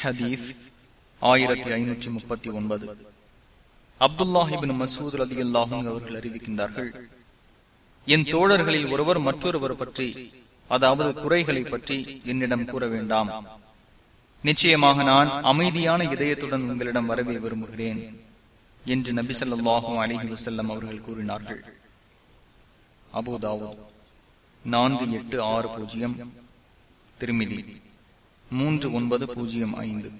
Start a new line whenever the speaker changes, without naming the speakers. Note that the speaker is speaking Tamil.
ஹதீஸ் ஆயிரத்தி ஐநூற்றி முப்பத்தி ஒன்பது. அப்துல்லாஹிபின் மசூத் அலி அல்லாஹும் அவர்கள் அறிவிக்கின்றார்கள் என் தோழர்களில் ஒருவர் மற்றொருவர் பற்றி அதாவது குறைகளை பற்றி என்னிடம் கூற வேண்டாம். நிச்சயமாக நான் அமைதியான இதயத்துடன் உங்களிடம் வரவே விரும்புகிறேன் என்று நபி சொல்லாஹும் அலிஹி வசல்லம் அவர்கள் கூறினார்கள். அபுதாவோ நான்கு எட்டு ஆறு பூஜ்ஜியம். திருமிதி மூன்று ஒன்பது பூஜ்ஜியம் ஐந்து.